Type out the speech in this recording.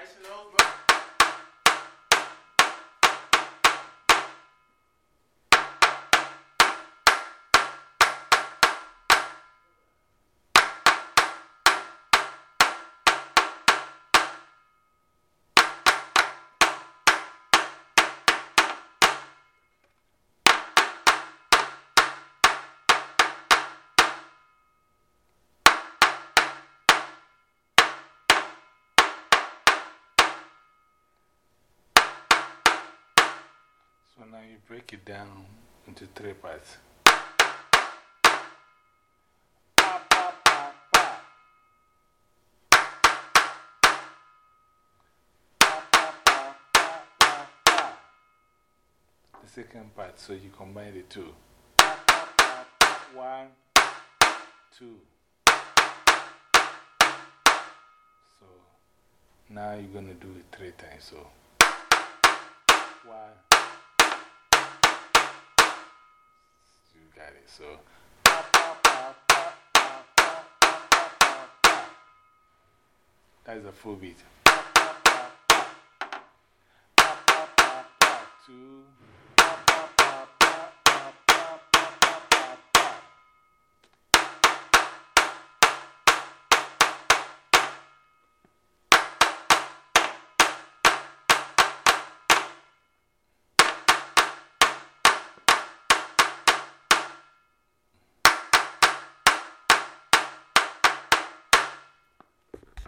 Nice and old, bro. So now you break it down into three parts. Pa, pa, pa, pa. Pa, pa, pa, pa, pa, pa. The second part, so you combine the two. One, two. So now you're going to do it three times. So So. That's a full beat. Two.